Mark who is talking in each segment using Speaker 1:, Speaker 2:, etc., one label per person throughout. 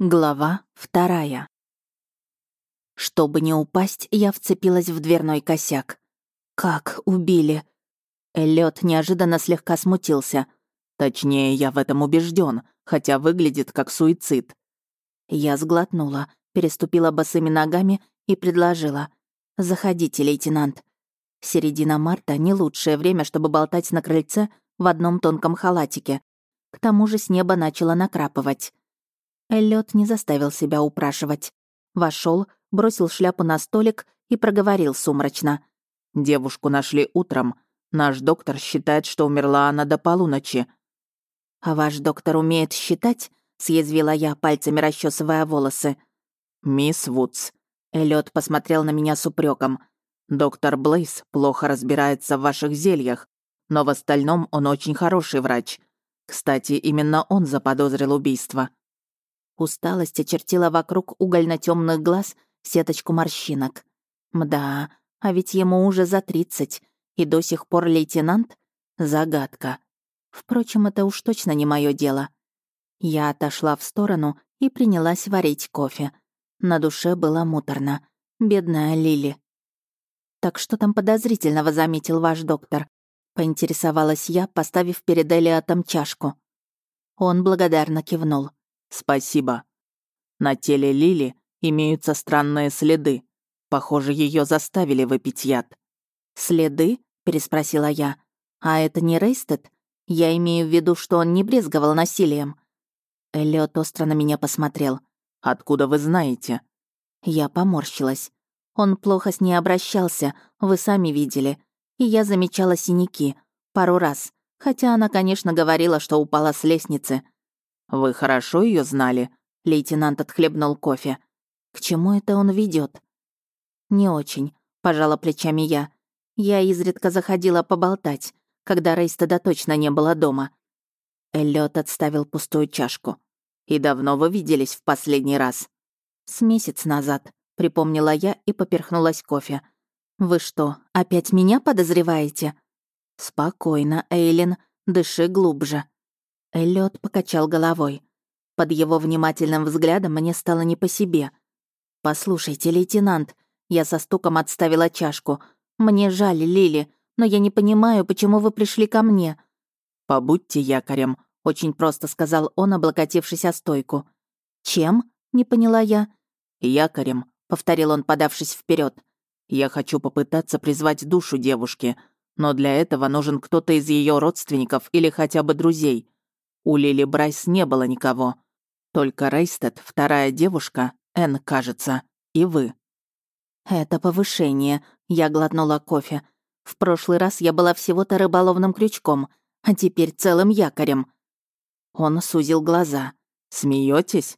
Speaker 1: Глава вторая. Чтобы не упасть, я вцепилась в дверной косяк. Как убили? Эллиот неожиданно слегка смутился.
Speaker 2: Точнее, я в этом убежден, хотя выглядит как суицид.
Speaker 1: Я сглотнула, переступила босыми ногами и предложила. «Заходите, лейтенант. Середина марта — не лучшее время, чтобы болтать на крыльце в одном тонком халатике. К тому же с неба начало накрапывать. Эллиот не заставил себя упрашивать. Вошел, бросил шляпу на столик и проговорил сумрачно.
Speaker 2: «Девушку нашли утром. Наш доктор считает, что умерла она до полуночи».
Speaker 1: «А ваш доктор умеет считать?» — съязвила я, пальцами расчесывая волосы.
Speaker 2: «Мисс Вудс».
Speaker 1: Эллиот посмотрел на меня с упреком.
Speaker 2: «Доктор Блейс плохо разбирается в ваших зельях, но в остальном он очень хороший врач. Кстати, именно он заподозрил убийство».
Speaker 1: Усталость очертила вокруг угольно темных глаз сеточку морщинок. Мда, а ведь ему уже за тридцать, и до сих пор лейтенант? Загадка. Впрочем, это уж точно не мое дело. Я отошла в сторону и принялась варить кофе. На душе было муторно. Бедная Лили. «Так что там подозрительного заметил ваш доктор?» — поинтересовалась я, поставив перед Элиотом чашку. Он благодарно кивнул.
Speaker 2: «Спасибо. На теле Лили имеются странные следы. Похоже, ее заставили выпить яд».
Speaker 1: «Следы?» — переспросила я. «А это не Рейстед? Я имею в виду, что он не брезговал насилием». Эллиот остро на меня посмотрел.
Speaker 2: «Откуда вы знаете?»
Speaker 1: Я поморщилась. Он плохо с ней обращался, вы сами видели. И я замечала синяки. Пару раз. Хотя она, конечно, говорила, что упала с лестницы.
Speaker 2: «Вы хорошо ее знали?»
Speaker 1: Лейтенант отхлебнул кофе. «К чему это он ведет? «Не очень», — пожала плечами я. Я изредка заходила поболтать, когда Рейстеда точно не было дома. Эллиот отставил пустую чашку.
Speaker 2: «И давно вы виделись в последний раз?»
Speaker 1: «С месяц назад», — припомнила я и поперхнулась кофе. «Вы что, опять меня подозреваете?» «Спокойно, Эйлин, дыши глубже». Эллиот покачал головой. Под его внимательным взглядом мне стало не по себе. «Послушайте, лейтенант», я со стуком отставила чашку. «Мне жаль, Лили, но я не понимаю, почему вы пришли ко мне».
Speaker 2: «Побудьте якорем», — очень просто сказал он, облокотившись о стойку.
Speaker 1: «Чем?» — не поняла я.
Speaker 2: «Якорем», — повторил он, подавшись вперед. «Я хочу попытаться призвать душу девушки, но для этого нужен кто-то из ее родственников или хотя бы друзей. У Лили Брайс не было никого. Только Рейстед, вторая девушка, Энн, кажется, и вы.
Speaker 1: «Это повышение», — я глотнула кофе. «В прошлый раз я была всего-то рыболовным крючком, а теперь целым якорем». Он сузил глаза.
Speaker 2: Смеетесь?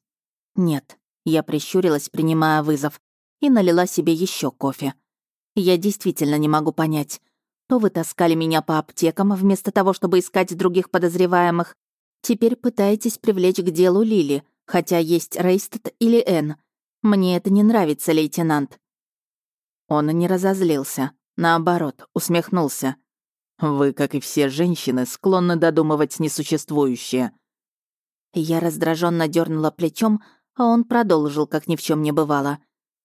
Speaker 1: «Нет». Я прищурилась, принимая вызов, и налила себе еще кофе. Я действительно не могу понять. То вы таскали меня по аптекам вместо того, чтобы искать других подозреваемых, Теперь пытаетесь привлечь к делу Лили, хотя есть Рейстед или Энн. Мне это не нравится, лейтенант».
Speaker 2: Он не разозлился. Наоборот, усмехнулся. «Вы, как и все женщины, склонны додумывать несуществующее».
Speaker 1: Я раздраженно дернула плечом, а он продолжил, как ни в чем не бывало.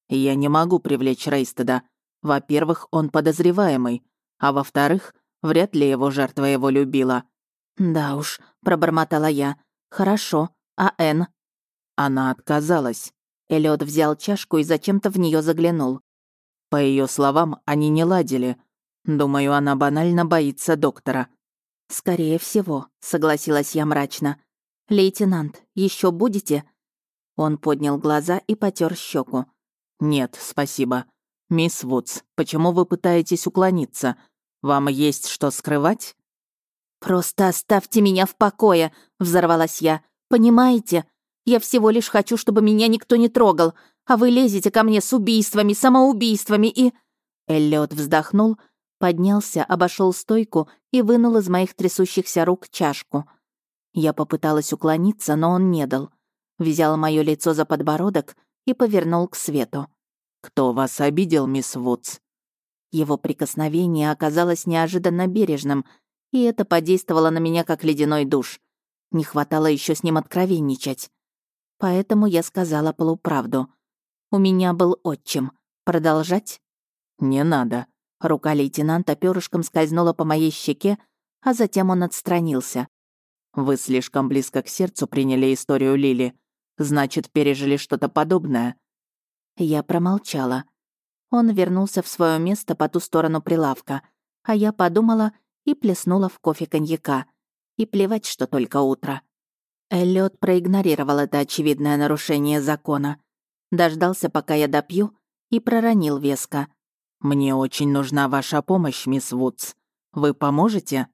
Speaker 2: «Я не могу привлечь Рейстеда. Во-первых, он подозреваемый, а во-вторых, вряд ли его жертва его любила.
Speaker 1: «Да уж», — пробормотала я. «Хорошо. А Энн?»
Speaker 2: Она отказалась.
Speaker 1: Эллиот взял чашку и зачем-то в нее заглянул.
Speaker 2: По ее словам, они не ладили. Думаю, она банально боится доктора.
Speaker 1: «Скорее всего», — согласилась я мрачно. «Лейтенант, еще будете?» Он поднял глаза и потер щеку.
Speaker 2: «Нет, спасибо. Мисс Вудс, почему вы пытаетесь уклониться? Вам есть что скрывать?»
Speaker 1: «Просто оставьте меня в покое», — взорвалась я. «Понимаете? Я всего лишь хочу, чтобы меня никто не трогал, а вы лезете ко мне с убийствами, самоубийствами и...» Эллиот вздохнул, поднялся, обошел стойку и вынул из моих трясущихся рук чашку. Я попыталась уклониться, но он не дал. Взял мое лицо за подбородок и повернул к свету.
Speaker 2: «Кто вас обидел, мисс Вудс?»
Speaker 1: Его прикосновение оказалось неожиданно бережным — и это подействовало на меня как ледяной душ. Не хватало еще с ним откровенничать. Поэтому я сказала полуправду. У меня был отчим. Продолжать?
Speaker 2: Не надо.
Speaker 1: Рука лейтенанта перышком скользнула по моей щеке, а затем он отстранился.
Speaker 2: Вы слишком близко к сердцу приняли историю Лили. Значит, пережили что-то подобное.
Speaker 1: Я промолчала. Он вернулся в свое место по ту сторону прилавка, а я подумала и плеснула в кофе коньяка. И плевать, что только утро. Эллиот проигнорировал это очевидное нарушение закона. Дождался, пока я допью, и проронил веско.
Speaker 2: «Мне очень нужна ваша помощь, мисс Вудс. Вы поможете?»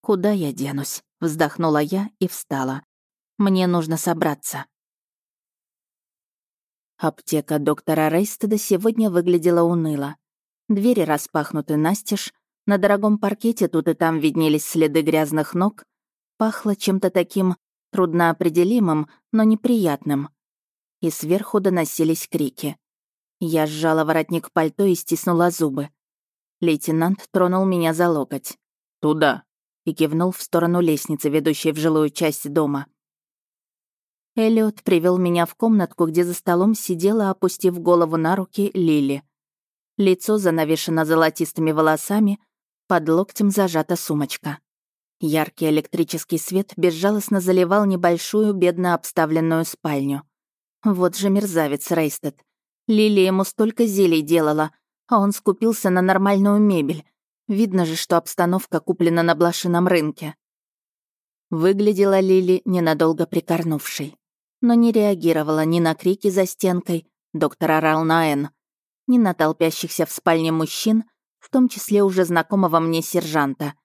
Speaker 1: «Куда я денусь?» — вздохнула я и встала. «Мне нужно собраться». Аптека доктора Рейстеда сегодня выглядела уныло. Двери распахнуты настежь, на дорогом паркете тут и там виднелись следы грязных ног, пахло чем-то таким трудноопределимым, но неприятным. И сверху доносились крики. Я сжала воротник пальто и стиснула зубы. Лейтенант тронул меня за локоть.
Speaker 2: «Туда!»
Speaker 1: и кивнул в сторону лестницы, ведущей в жилую часть дома. Эллиот привел меня в комнатку, где за столом сидела, опустив голову на руки, Лили. Лицо занавешено золотистыми волосами, под локтем зажата сумочка. Яркий электрический свет безжалостно заливал небольшую, бедно обставленную спальню. Вот же мерзавец Рейстед. Лили ему столько зелий делала, а он скупился на нормальную мебель. Видно же, что обстановка куплена на блошином рынке. Выглядела Лили ненадолго прикорнувшей, но не реагировала ни на крики за стенкой, доктор орал на Эн, ни на толпящихся в спальне мужчин, в том числе уже знакомого мне сержанта —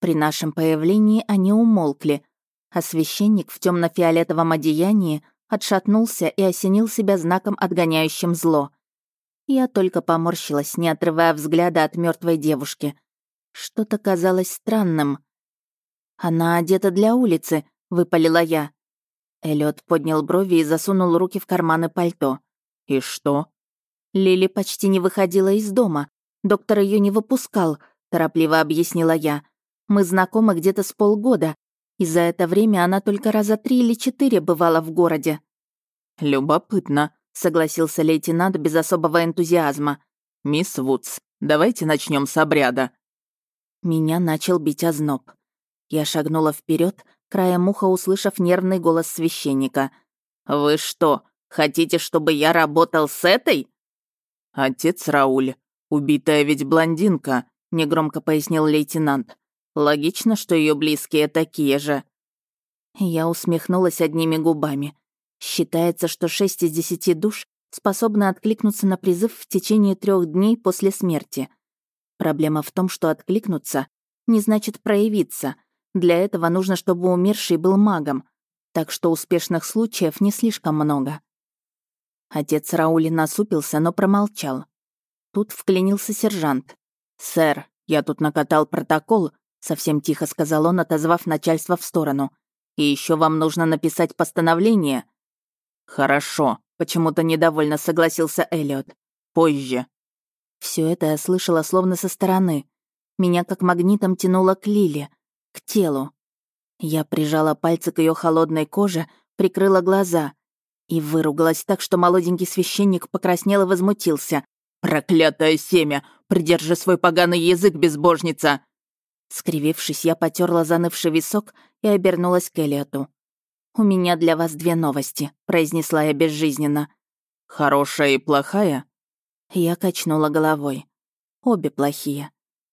Speaker 1: при нашем появлении они умолкли, а священник в темно фиолетовом одеянии отшатнулся и осенил себя знаком, отгоняющим зло. Я только поморщилась, не отрывая взгляда от мертвой девушки. Что-то казалось странным. «Она одета для улицы», — выпалила я. Эллиот поднял брови и засунул руки в карманы пальто.
Speaker 2: «И что?»
Speaker 1: Лили почти не выходила из дома. Доктор ее не выпускал, торопливо объяснила я. Мы знакомы где-то с полгода, и за это время она только раза три или четыре бывала в городе».
Speaker 2: «Любопытно», — согласился лейтенант без особого энтузиазма. «Мисс Вудс, давайте начнем с обряда».
Speaker 1: Меня начал бить озноб. Я шагнула вперед, краем уха услышав нервный голос священника.
Speaker 2: «Вы что, хотите, чтобы я работал с этой?» «Отец Рауль, убитая ведь блондинка», — негромко пояснил лейтенант. Логично, что ее близкие такие же.
Speaker 1: Я усмехнулась одними губами. Считается, что шесть из десяти душ способны откликнуться на призыв в течение трех дней после смерти. Проблема в том, что откликнуться не значит проявиться. Для этого нужно, чтобы умерший был магом. Так что успешных случаев не слишком много. Отец Раули насупился, но промолчал. Тут вклинился сержант.
Speaker 2: «Сэр, я тут накатал протокол, Совсем тихо сказал он, отозвав начальство в сторону. «И еще вам нужно написать постановление». «Хорошо», — почему-то недовольно согласился Элliot. «Позже».
Speaker 1: Все это я слышала словно со стороны. Меня как магнитом тянуло к Лиле, к телу. Я прижала пальцы к ее холодной коже, прикрыла глаза и выругалась так, что молоденький священник покраснел и возмутился.
Speaker 2: «Проклятое семя! Придержи свой поганый язык, безбожница!»
Speaker 1: Скривившись, я потерла занывший висок и обернулась к Элиоту. «У меня для вас две новости», — произнесла я безжизненно.
Speaker 2: «Хорошая и плохая?»
Speaker 1: Я качнула головой. «Обе плохие.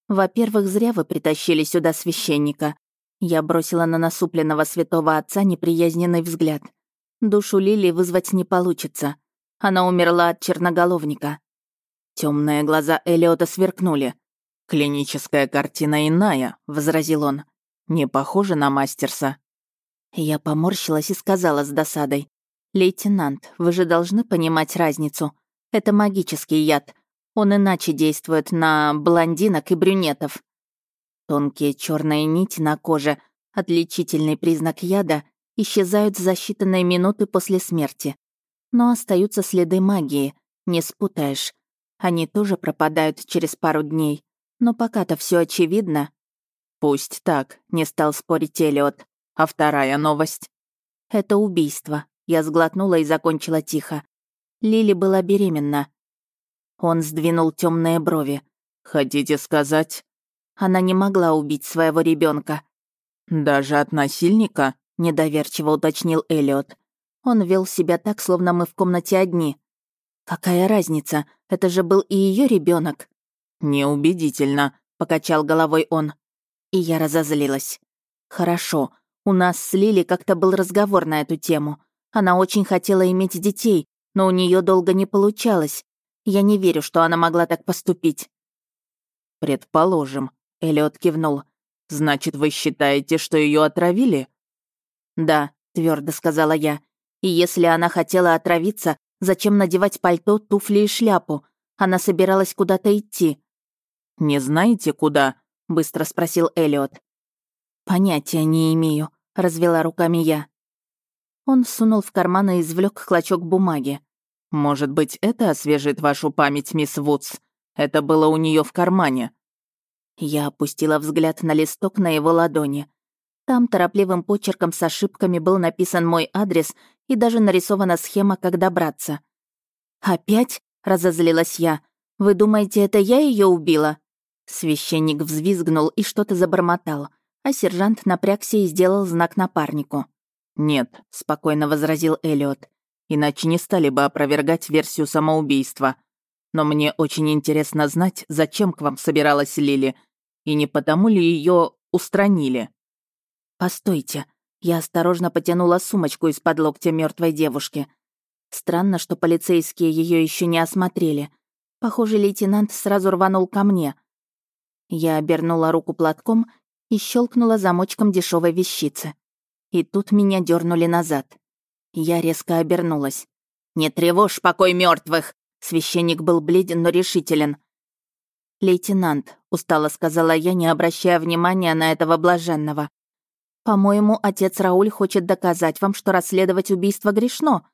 Speaker 1: Во-первых, зря вы притащили сюда священника. Я бросила на насупленного святого отца неприязненный взгляд. Душу Лили вызвать не получится. Она умерла от черноголовника». Темные глаза Элиота сверкнули.
Speaker 2: «Клиническая картина иная», — возразил он. «Не похоже на Мастерса».
Speaker 1: Я поморщилась и сказала с досадой. «Лейтенант, вы же должны понимать разницу. Это магический яд. Он иначе действует на блондинок и брюнетов». Тонкие черные нити на коже, отличительный признак яда, исчезают за считанные минуты после смерти. Но остаются следы магии, не спутаешь. Они тоже пропадают через пару дней. Но пока-то все очевидно.
Speaker 2: Пусть так, не стал спорить Элиот. А вторая новость?
Speaker 1: Это убийство, Я сглотнула и закончила тихо. Лили была беременна. Он сдвинул темные брови.
Speaker 2: «Хотите сказать?»
Speaker 1: Она не могла убить своего ребенка.
Speaker 2: «Даже от насильника?»
Speaker 1: — недоверчиво уточнил Эллиот. Он вел себя так, словно мы в комнате одни. «Какая разница? Это же был и ее ребенок.
Speaker 2: «Неубедительно», — покачал головой он.
Speaker 1: И я разозлилась. «Хорошо, у нас с Лили как-то был разговор на эту тему. Она очень хотела иметь детей, но у нее долго не получалось. Я не верю, что она могла так поступить».
Speaker 2: «Предположим», — Эллиот кивнул. «Значит, вы считаете, что ее отравили?»
Speaker 1: «Да», — твердо сказала я. «И если она хотела отравиться, зачем надевать пальто, туфли и шляпу? Она собиралась куда-то идти».
Speaker 2: «Не знаете, куда?» — быстро спросил Эллиот.
Speaker 1: «Понятия не имею», — развела руками я. Он сунул в карман и извлек клочок бумаги.
Speaker 2: «Может быть, это освежит вашу память, мисс Вудс? Это было у нее в кармане».
Speaker 1: Я опустила взгляд на листок на его ладони. Там торопливым почерком с ошибками был написан мой адрес и даже нарисована схема, как добраться. «Опять?» — разозлилась я. «Вы думаете, это я ее убила?» Священник взвизгнул и что-то забормотал, а сержант напрягся и сделал знак напарнику.
Speaker 2: «Нет», — спокойно возразил Эллиот. «Иначе не стали бы опровергать версию самоубийства. Но мне очень интересно знать, зачем к вам собиралась Лили, и не потому ли ее устранили?»
Speaker 1: «Постойте». Я осторожно потянула сумочку из-под локтя мертвой девушки. Странно, что полицейские ее еще не осмотрели. Похоже, лейтенант сразу рванул ко мне. Я обернула руку платком и щелкнула замочком дешевой вещицы. И тут меня дернули назад. Я резко обернулась. «Не тревожь покой мертвых! Священник был бледен, но решителен. «Лейтенант», — устало сказала я, не обращая внимания на этого блаженного. «По-моему, отец Рауль хочет доказать вам, что расследовать убийство грешно».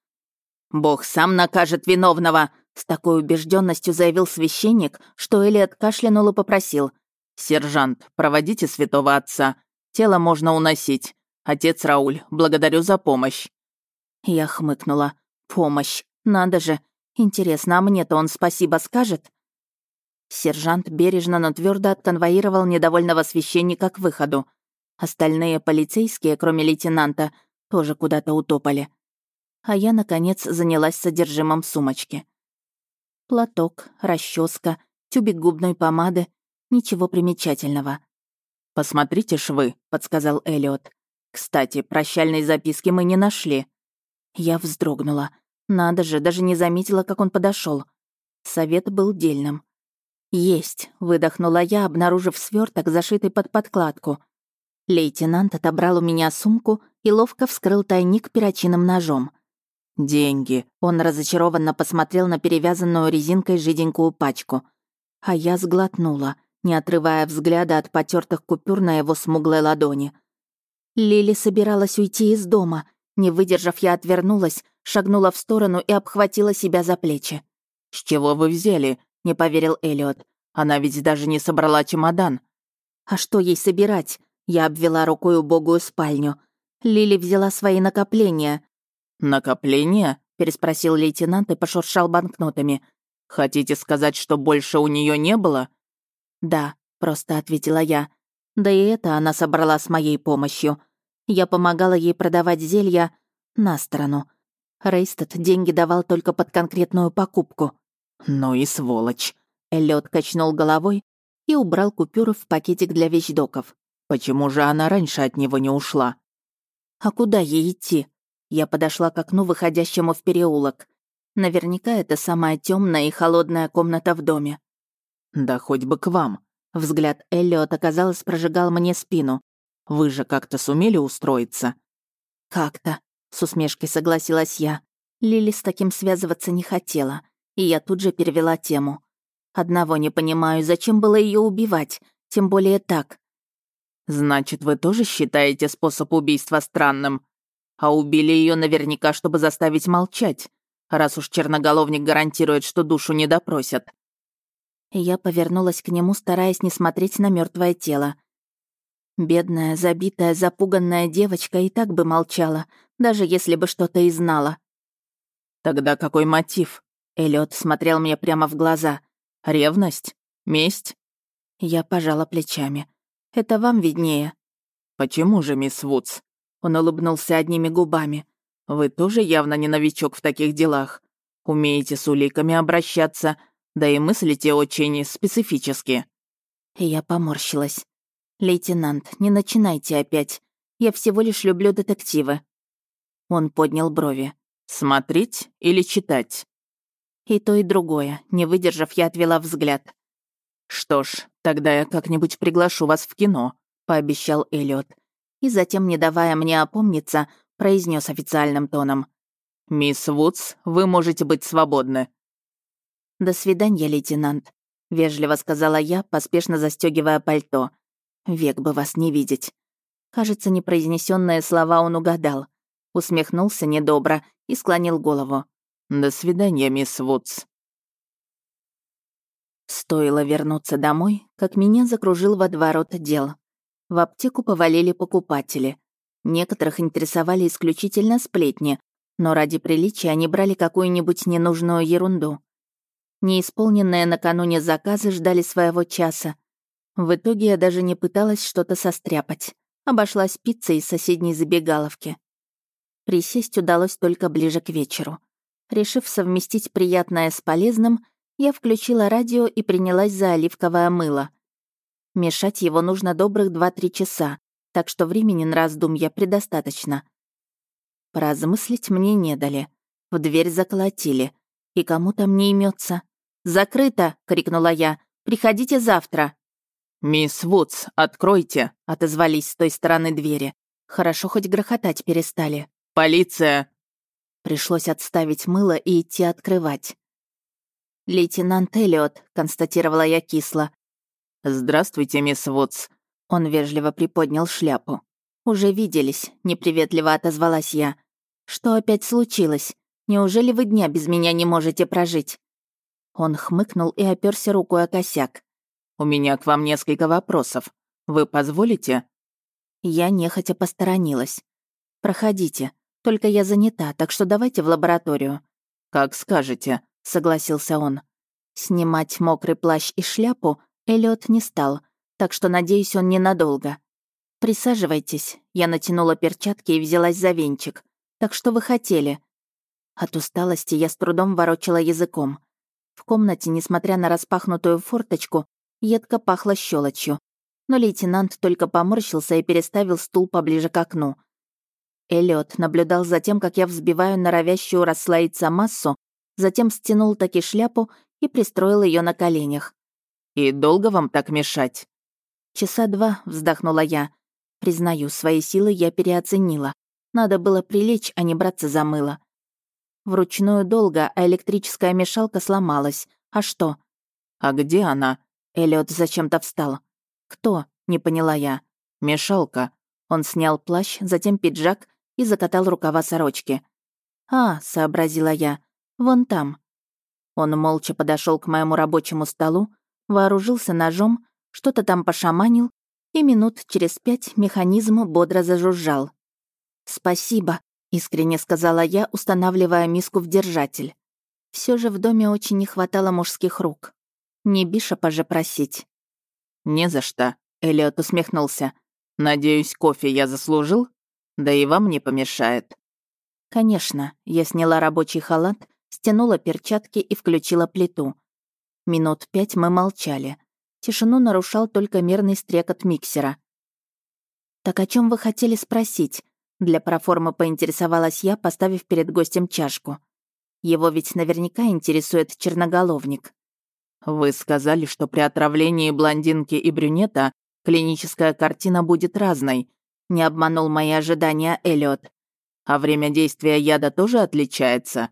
Speaker 1: «Бог сам накажет виновного», — с такой убежденностью заявил священник, что Элиот кашлянул и попросил.
Speaker 2: «Сержант, проводите святого отца. Тело можно уносить. Отец Рауль, благодарю за помощь».
Speaker 1: Я хмыкнула. «Помощь. Надо же. Интересно, а мне-то он спасибо скажет?» Сержант бережно, но твердо отконвоировал недовольного священника к выходу. Остальные полицейские, кроме лейтенанта, тоже куда-то утопали. А я, наконец, занялась содержимым сумочки. Платок, расческа, тюбик губной помады — Ничего примечательного.
Speaker 2: «Посмотрите швы», — подсказал Элиот. «Кстати, прощальной записки мы не нашли».
Speaker 1: Я вздрогнула. Надо же, даже не заметила, как он подошел. Совет был дельным. «Есть», — выдохнула я, обнаружив сверток, зашитый под подкладку. Лейтенант отобрал у меня сумку и ловко вскрыл тайник перочинным ножом.
Speaker 2: «Деньги», —
Speaker 1: он разочарованно посмотрел на перевязанную резинкой жиденькую пачку. А я сглотнула не отрывая взгляда от потертых купюр на его смуглой ладони. Лили собиралась уйти из дома. Не выдержав, я отвернулась, шагнула в сторону и обхватила себя за плечи.
Speaker 2: «С чего вы взяли?» — не поверил Элliot. «Она ведь даже не собрала чемодан».
Speaker 1: «А что ей собирать?» Я обвела рукой убогую спальню. Лили взяла свои накопления.
Speaker 2: «Накопления?»
Speaker 1: — переспросил лейтенант и пошуршал банкнотами.
Speaker 2: «Хотите сказать, что больше у нее не было?»
Speaker 1: «Да», — просто ответила я. Да и это она собрала с моей помощью. Я помогала ей продавать зелья на сторону. Рейстед деньги давал только под конкретную покупку.
Speaker 2: «Ну и сволочь!»
Speaker 1: Эллиот качнул головой и убрал купюры в пакетик для вещдоков.
Speaker 2: «Почему же она раньше от него не ушла?»
Speaker 1: «А куда ей идти?» Я подошла к окну, выходящему в переулок. Наверняка это самая темная и холодная комната в доме.
Speaker 2: «Да хоть бы к вам».
Speaker 1: Взгляд Эллиот, оказалось, прожигал мне спину.
Speaker 2: «Вы же как-то сумели устроиться?»
Speaker 1: «Как-то», — с усмешкой согласилась я. Лили с таким связываться не хотела, и я тут же перевела тему. Одного не понимаю, зачем было ее убивать, тем более так.
Speaker 2: «Значит, вы тоже считаете способ убийства странным? А убили ее наверняка, чтобы заставить молчать, раз уж черноголовник гарантирует, что душу не допросят
Speaker 1: я повернулась к нему, стараясь не смотреть на мертвое тело. Бедная, забитая, запуганная девочка и так бы молчала, даже если бы что-то и знала.
Speaker 2: Тогда какой мотив? Эллиот смотрел мне прямо в глаза. Ревность? Месть?
Speaker 1: Я пожала плечами. Это вам виднее.
Speaker 2: Почему же, мисс Вудс? Он улыбнулся одними губами. Вы тоже явно не новичок в таких делах. Умеете с уликами обращаться, да и мыслите очень специфически».
Speaker 1: Я поморщилась. «Лейтенант, не начинайте опять. Я всего лишь люблю детективы». Он поднял брови.
Speaker 2: «Смотреть или читать?»
Speaker 1: И то, и другое. Не выдержав, я отвела взгляд.
Speaker 2: «Что ж, тогда я как-нибудь приглашу вас в кино», — пообещал Эллиот.
Speaker 1: И затем, не давая мне опомниться, произнес официальным тоном.
Speaker 2: «Мисс Вудс, вы можете быть свободны».
Speaker 1: «До свидания, лейтенант», — вежливо сказала я, поспешно застегивая пальто. «Век бы вас не видеть». Кажется, непроизнесенные слова он угадал. Усмехнулся недобро и склонил голову.
Speaker 2: «До свидания, мисс Вудс».
Speaker 1: Стоило вернуться домой, как меня закружил водоворот дел. В аптеку повалили покупатели. Некоторых интересовали исключительно сплетни, но ради приличия они брали какую-нибудь ненужную ерунду. Неисполненные накануне заказы ждали своего часа. В итоге я даже не пыталась что-то состряпать. Обошлась пиццей из соседней забегаловки. Присесть удалось только ближе к вечеру. Решив совместить приятное с полезным, я включила радио и принялась за оливковое мыло. Мешать его нужно добрых 2-3 часа, так что времени на раздумья предостаточно. Поразмыслить мне не дали. В дверь заколотили. И кому там не имется. «Закрыто!» — крикнула я. «Приходите завтра!»
Speaker 2: «Мисс Вудс, откройте!»
Speaker 1: — отозвались с той стороны двери. Хорошо хоть грохотать перестали.
Speaker 2: «Полиция!»
Speaker 1: Пришлось отставить мыло и идти открывать. «Лейтенант Эллиот», — констатировала я кисло.
Speaker 2: «Здравствуйте, мисс Вудс».
Speaker 1: Он вежливо приподнял шляпу. «Уже виделись», — неприветливо отозвалась я. «Что опять случилось? Неужели вы дня без меня не можете прожить?» Он хмыкнул и оперся рукой о косяк.
Speaker 2: «У меня к вам несколько вопросов. Вы позволите?»
Speaker 1: Я нехотя посторонилась. «Проходите. Только я занята, так что давайте в лабораторию».
Speaker 2: «Как скажете», — согласился он.
Speaker 1: Снимать мокрый плащ и шляпу Эллиот не стал, так что, надеюсь, он ненадолго. «Присаживайтесь». Я натянула перчатки и взялась за венчик. «Так что вы хотели?» От усталости я с трудом ворочала языком. В комнате, несмотря на распахнутую форточку, едко пахло щелочью. Но лейтенант только поморщился и переставил стул поближе к окну. Эллиот наблюдал за тем, как я взбиваю норовящую расслоиться массу, затем стянул таки шляпу и пристроил ее на коленях.
Speaker 2: «И долго вам так мешать?»
Speaker 1: «Часа два», — вздохнула я. Признаю, свои силы я переоценила. Надо было прилечь, а не браться за мыло. Вручную долго, а электрическая мешалка сломалась. А что?
Speaker 2: «А где она?»
Speaker 1: Эллиот зачем-то встал. «Кто?» — не поняла я.
Speaker 2: «Мешалка».
Speaker 1: Он снял плащ, затем пиджак и закатал рукава сорочки. «А», — сообразила я, — «вон там». Он молча подошел к моему рабочему столу, вооружился ножом, что-то там пошаманил, и минут через пять механизм бодро зажужжал. «Спасибо», — искренне сказала я, устанавливая миску в держатель. Все же в доме очень не хватало мужских рук. Не Бишопа же просить.
Speaker 2: «Не за что», — Элliot усмехнулся. «Надеюсь, кофе я заслужил? Да и вам не помешает».
Speaker 1: «Конечно». Я сняла рабочий халат, стянула перчатки и включила плиту. Минут пять мы молчали. Тишину нарушал только мерный стрекот миксера. «Так о чем вы хотели спросить?» Для проформы поинтересовалась я, поставив перед гостем чашку. Его ведь наверняка интересует черноголовник.
Speaker 2: «Вы сказали, что при отравлении блондинки и брюнета клиническая картина будет разной», не обманул мои ожидания Эллиот. «А время действия яда тоже отличается?»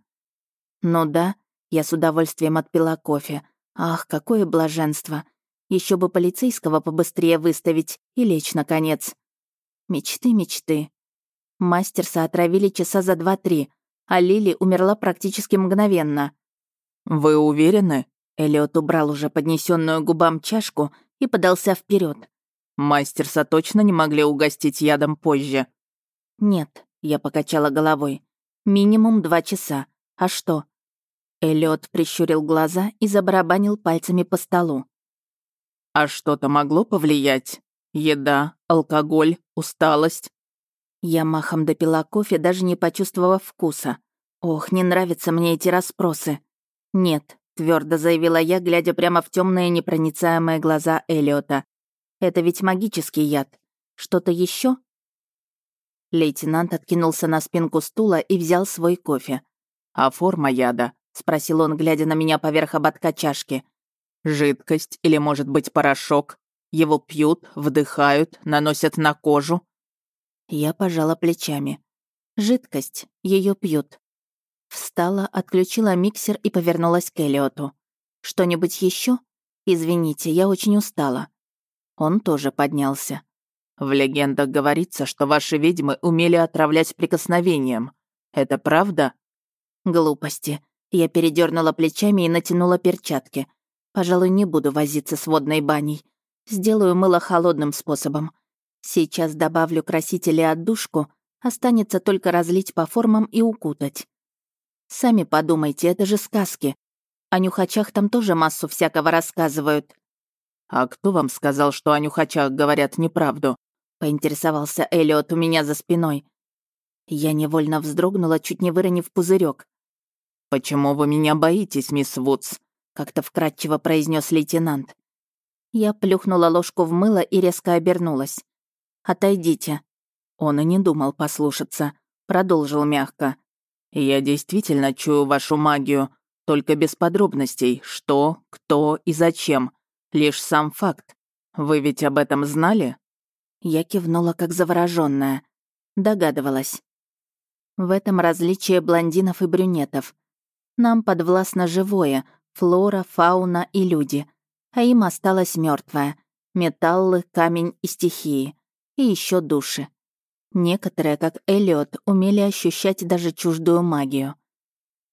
Speaker 1: «Ну да», я с удовольствием отпила кофе. Ах, какое блаженство. Еще бы полицейского побыстрее выставить и лечь, наконец. Мечты, мечты. Мастерса отравили часа за два-три, а Лили умерла практически мгновенно.
Speaker 2: «Вы уверены?»
Speaker 1: Элиот убрал уже поднесенную губам чашку и подался вперед.
Speaker 2: «Мастерса точно не могли угостить ядом позже?»
Speaker 1: «Нет», Я покачала головой. «Минимум два часа. А что?» Эллиот прищурил глаза и забарабанил пальцами по столу.
Speaker 2: «А что-то могло повлиять? Еда, алкоголь, усталость?»
Speaker 1: Я махом допила кофе, даже не почувствовав вкуса. Ох, не нравятся мне эти расспросы. Нет, твердо заявила я, глядя прямо в темные непроницаемые глаза Элиота. Это ведь магический яд. Что-то еще? Лейтенант откинулся на спинку стула и взял свой кофе.
Speaker 2: «А форма яда?» — спросил он, глядя на меня поверх ободка чашки. «Жидкость или, может быть, порошок? Его пьют, вдыхают, наносят на кожу?»
Speaker 1: Я пожала плечами. Жидкость, ее пьют. Встала, отключила миксер и повернулась к Элиоту. «Что-нибудь еще? Извините, я очень устала». Он тоже поднялся.
Speaker 2: «В легендах говорится, что ваши ведьмы умели отравлять прикосновением. Это правда?»
Speaker 1: «Глупости». Я передернула плечами и натянула перчатки. «Пожалуй, не буду возиться с водной баней. Сделаю мыло холодным способом. Сейчас добавлю красители отдушку, останется только разлить по формам и укутать. Сами подумайте, это же сказки. О нюхачах там тоже массу всякого рассказывают.
Speaker 2: «А кто вам сказал, что о нюхачах говорят неправду?» — поинтересовался Элliot у меня за спиной.
Speaker 1: Я невольно вздрогнула, чуть не выронив пузырек.
Speaker 2: «Почему вы меня боитесь, мисс Вудс?» — как-то вкратчиво произнес лейтенант.
Speaker 1: Я плюхнула ложку в мыло и резко обернулась. «Отойдите».
Speaker 2: Он и не думал послушаться. Продолжил мягко. «Я действительно чую вашу магию, только без подробностей, что, кто и зачем. Лишь сам факт. Вы ведь об этом знали?»
Speaker 1: Я кивнула, как заворожённая. Догадывалась. В этом различие блондинов и брюнетов. Нам подвластно живое, флора, фауна и люди. А им осталось мертвое: металлы, камень и стихии и еще души. Некоторые, как Эллиот, умели ощущать даже чуждую магию.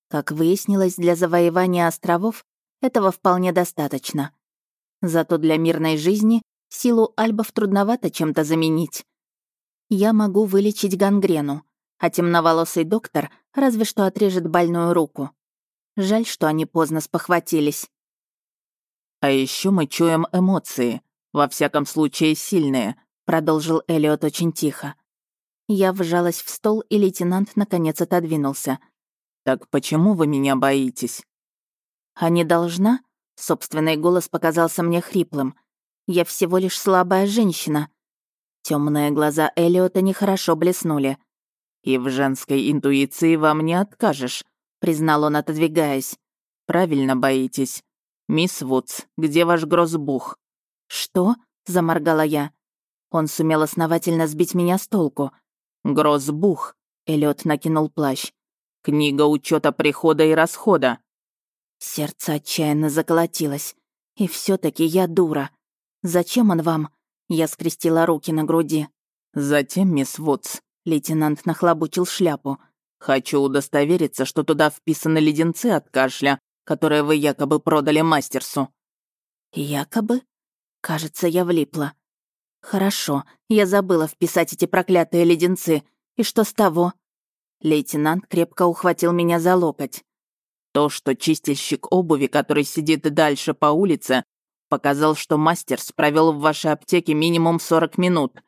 Speaker 1: Как выяснилось, для завоевания островов этого вполне достаточно. Зато для мирной жизни силу альбов трудновато чем-то заменить. Я могу вылечить гангрену, а темноволосый доктор разве что отрежет больную руку. Жаль, что они поздно спохватились.
Speaker 2: А еще мы чуем эмоции, во всяком случае сильные, продолжил Элиот очень тихо.
Speaker 1: Я вжалась в стол, и лейтенант наконец отодвинулся.
Speaker 2: «Так почему вы меня боитесь?»
Speaker 1: «А не должна?» Собственный голос показался мне хриплым. «Я всего лишь слабая женщина». Темные глаза Элиота нехорошо блеснули.
Speaker 2: «И в женской интуиции вам не откажешь», — признал он, отодвигаясь. «Правильно боитесь. Мисс Вудс, где ваш грозбух?»
Speaker 1: «Что?» — заморгала я. Он сумел основательно сбить меня с толку.
Speaker 2: «Грозбух», — Эллиот накинул плащ. «Книга учета прихода и расхода».
Speaker 1: Сердце отчаянно заколотилось. И все таки я дура. Зачем он вам? Я скрестила руки на груди.
Speaker 2: Затем, мисс Вудс,
Speaker 1: лейтенант нахлобучил шляпу.
Speaker 2: Хочу удостовериться, что туда вписаны леденцы от кашля, которые вы якобы продали мастерсу.
Speaker 1: Якобы? Кажется, я влипла. «Хорошо, я забыла вписать эти проклятые леденцы. И что с того?» Лейтенант крепко ухватил меня за локоть.
Speaker 2: То, что чистильщик обуви, который сидит дальше по улице, показал, что мастер провел в вашей аптеке минимум 40 минут.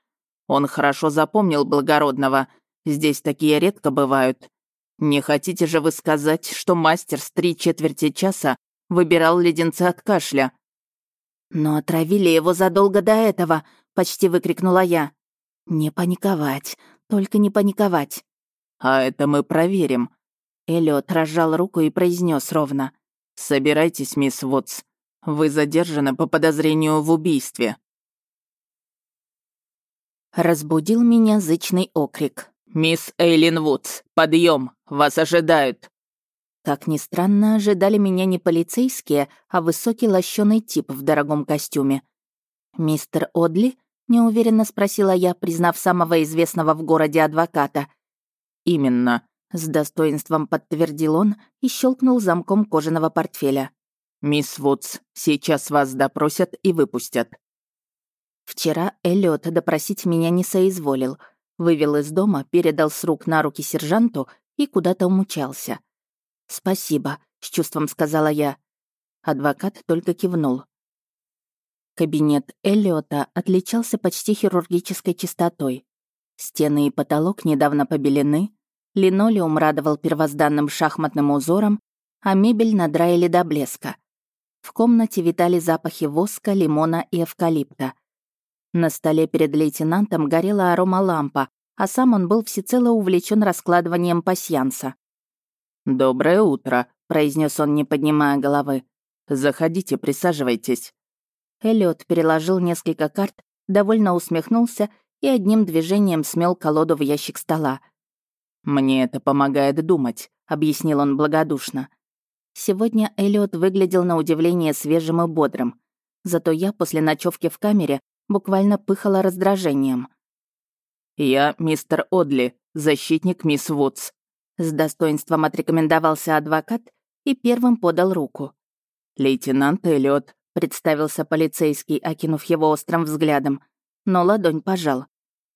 Speaker 2: Он хорошо запомнил благородного. Здесь такие редко бывают. Не хотите же вы сказать, что мастер с три четверти часа выбирал леденцы от кашля?
Speaker 1: Но отравили его задолго до этого, почти выкрикнула я. «Не паниковать, только не паниковать».
Speaker 2: «А это мы проверим».
Speaker 1: Эллиот разжал руку и произнес ровно.
Speaker 2: «Собирайтесь, мисс Вудс. Вы задержаны по подозрению в убийстве».
Speaker 1: Разбудил меня зычный окрик.
Speaker 2: «Мисс Эйлин Вудс, подъем! Вас ожидают!»
Speaker 1: Как ни странно, ожидали меня не полицейские, а высокий лощеный тип в дорогом костюме. «Мистер Одли?» неуверенно спросила я, признав самого известного в городе адвоката.
Speaker 2: «Именно», —
Speaker 1: с достоинством подтвердил он и щелкнул замком кожаного портфеля.
Speaker 2: «Мисс Вудс, сейчас вас допросят и выпустят».
Speaker 1: Вчера Эллиот допросить меня не соизволил. Вывел из дома, передал с рук на руки сержанту и куда-то умучался. «Спасибо», — с чувством сказала я. Адвокат только кивнул. Кабинет Эллиота отличался почти хирургической чистотой. Стены и потолок недавно побелены, линолеум радовал первозданным шахматным узором, а мебель надраили до блеска. В комнате витали запахи воска, лимона и эвкалипта. На столе перед лейтенантом горела аромалампа, а сам он был всецело увлечен раскладыванием пасьянса.
Speaker 2: «Доброе утро», — произнес он, не поднимая головы. «Заходите, присаживайтесь».
Speaker 1: Эллиот переложил несколько карт, довольно усмехнулся и одним движением смел колоду в ящик стола.
Speaker 2: «Мне это помогает думать», — объяснил он благодушно.
Speaker 1: Сегодня Эллиот выглядел на удивление свежим и бодрым. Зато я после ночевки в камере буквально пыхала раздражением.
Speaker 2: «Я мистер Одли, защитник мисс Вудс», — с достоинством отрекомендовался адвокат и первым подал руку. «Лейтенант Эллиот», — представился полицейский, окинув его острым взглядом, но ладонь пожал.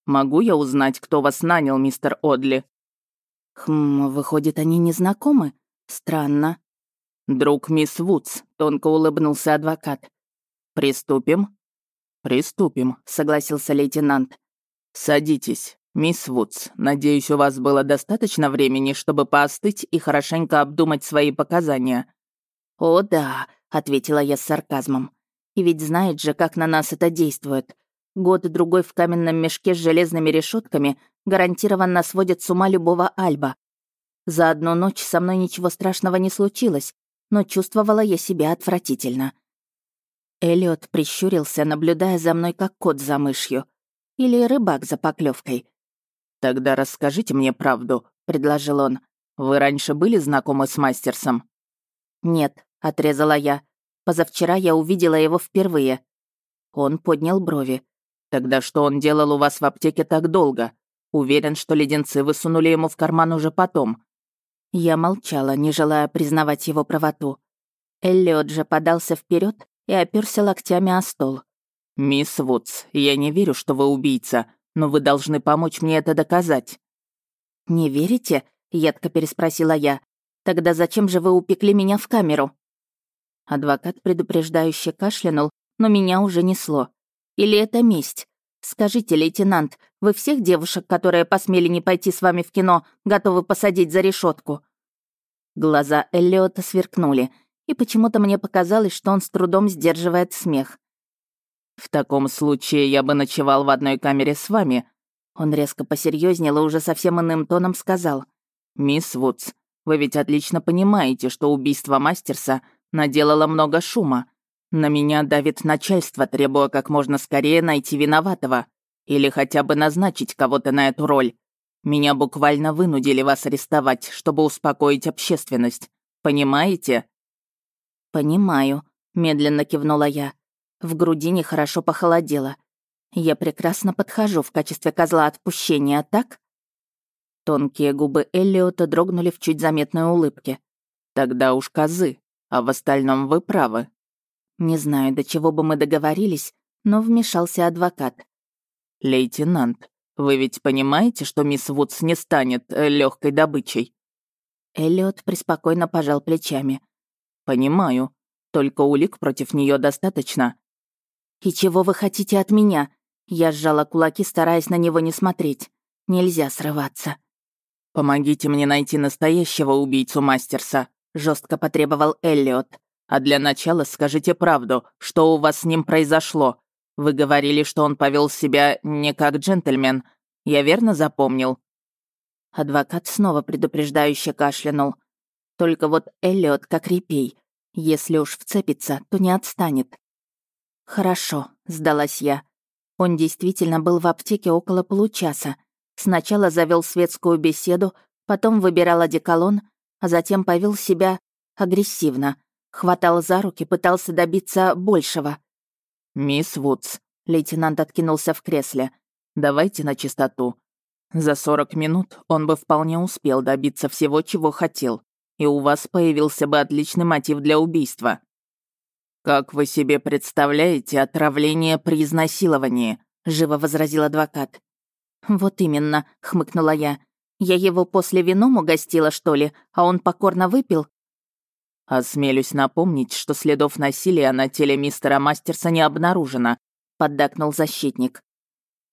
Speaker 2: «Могу я узнать, кто вас нанял, мистер Одли?»
Speaker 1: «Хм, выходит, они не знакомы? Странно».
Speaker 2: «Друг мисс Вудс», — тонко улыбнулся адвокат. «Приступим?» «Приступим», — согласился лейтенант. «Садитесь, мисс Вудс. Надеюсь, у вас было достаточно времени, чтобы поостыть и хорошенько обдумать свои показания».
Speaker 1: «О, да», — ответила я с сарказмом. «И ведь знает же, как на нас это действует. Год-другой в каменном мешке с железными решетками гарантированно сводит с ума любого Альба. За одну ночь со мной ничего страшного не случилось, но чувствовала я себя отвратительно. Эллиот прищурился, наблюдая за мной как кот за мышью. Или рыбак за поклевкой.
Speaker 2: «Тогда расскажите мне правду», — предложил он. «Вы раньше были знакомы с Мастерсом?»
Speaker 1: «Нет», — отрезала я. «Позавчера я увидела его впервые». Он поднял брови.
Speaker 2: «Тогда что он делал у вас в аптеке так долго? Уверен, что леденцы высунули ему в карман уже потом».
Speaker 1: Я молчала, не желая признавать его правоту. Эллиот же подался вперед и оперся локтями о стол.
Speaker 2: «Мисс Вудс, я не верю, что вы убийца, но вы должны помочь мне это доказать».
Speaker 1: «Не верите?» — едко переспросила я. «Тогда зачем же вы упекли меня в камеру?» Адвокат предупреждающе кашлянул, но меня уже несло. «Или это месть? Скажите, лейтенант, вы всех девушек, которые посмели не пойти с вами в кино, готовы посадить за решетку? Глаза Эллиота сверкнули, и почему-то мне показалось, что он с трудом сдерживает смех.
Speaker 2: «В таком случае я бы ночевал в одной камере с вами».
Speaker 1: Он резко посерьезнел и уже совсем иным тоном сказал.
Speaker 2: «Мисс Вудс, вы ведь отлично понимаете, что убийство Мастерса наделало много шума. На меня давит начальство, требуя как можно скорее найти виноватого. Или хотя бы назначить кого-то на эту роль. Меня буквально вынудили вас арестовать, чтобы успокоить общественность. Понимаете?»
Speaker 1: «Понимаю», — медленно кивнула я. В груди нехорошо похолодело. «Я прекрасно подхожу в качестве козла отпущения, так?» Тонкие губы Эллиота дрогнули в чуть заметной улыбке.
Speaker 2: «Тогда уж козы, а в остальном вы правы.
Speaker 1: Не знаю, до чего бы мы договорились, но вмешался адвокат.
Speaker 2: «Лейтенант, вы ведь понимаете, что мисс Вудс не станет э, легкой добычей?»
Speaker 1: Эллиот преспокойно пожал плечами.
Speaker 2: «Понимаю. Только улик против нее достаточно».
Speaker 1: «И чего вы хотите от меня?» Я сжала кулаки, стараясь на него не смотреть. Нельзя срываться.
Speaker 2: «Помогите мне найти настоящего убийцу Мастерса», — жестко потребовал Эллиот. А для начала скажите правду, что у вас с ним произошло. Вы говорили, что он повел себя не как джентльмен. Я верно запомнил?»
Speaker 1: Адвокат снова предупреждающе кашлянул. Только вот Эллиот как репей. Если уж вцепится, то не отстанет. «Хорошо», — сдалась я. Он действительно был в аптеке около получаса. Сначала завел светскую беседу, потом выбирал одеколон, а затем повел себя агрессивно. Хватал за руки, пытался добиться большего.
Speaker 2: «Мисс Вудс», — лейтенант откинулся в кресле, — «давайте на чистоту. За сорок минут он бы вполне успел добиться всего, чего хотел, и у вас появился бы отличный мотив для убийства». «Как вы себе представляете отравление при изнасиловании?» — живо возразил адвокат.
Speaker 1: «Вот именно», — хмыкнула я. «Я его после вином угостила, что ли, а он покорно выпил?»
Speaker 2: «Осмелюсь напомнить, что следов насилия на теле мистера Мастерса не обнаружено», — поддакнул защитник.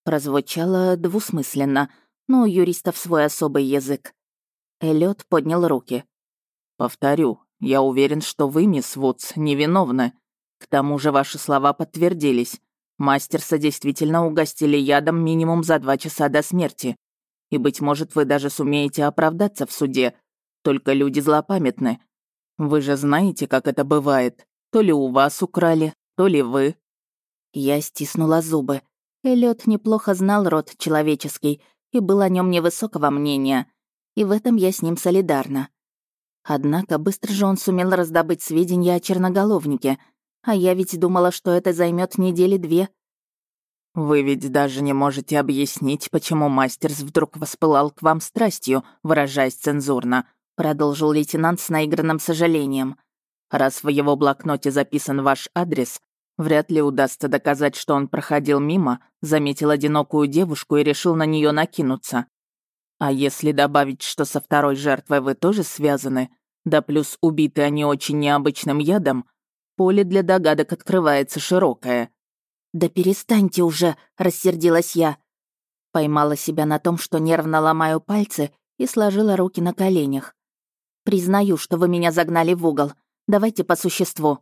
Speaker 1: Прозвучало двусмысленно, но у юристов свой особый язык. Эллиот поднял руки.
Speaker 2: «Повторю, я уверен, что вы, мисс Вудс, невиновны. К тому же ваши слова подтвердились. Мастерса действительно угостили ядом минимум за два часа до смерти. И, быть может, вы даже сумеете оправдаться в суде. Только люди злопамятны. Вы же знаете, как это бывает. То ли у вас украли, то ли вы».
Speaker 1: Я стиснула зубы. Эллиот неплохо знал род человеческий и был о нем невысокого мнения. И в этом я с ним солидарна. Однако быстро же он сумел раздобыть сведения о черноголовнике, а я ведь думала, что это займет недели две.
Speaker 2: «Вы ведь даже не можете объяснить, почему Мастерс вдруг воспылал к вам страстью, выражаясь цензурно», продолжил лейтенант с наигранным сожалением. «Раз в его блокноте записан ваш адрес, вряд ли удастся доказать, что он проходил мимо, заметил одинокую девушку и решил на нее накинуться. А если добавить, что со второй жертвой вы тоже связаны, да плюс убиты они очень необычным ядом, поле для догадок открывается широкое.
Speaker 1: «Да перестаньте уже!» — рассердилась я. Поймала себя на том, что нервно ломаю пальцы и сложила руки на коленях. «Признаю, что вы меня загнали в угол. Давайте по существу».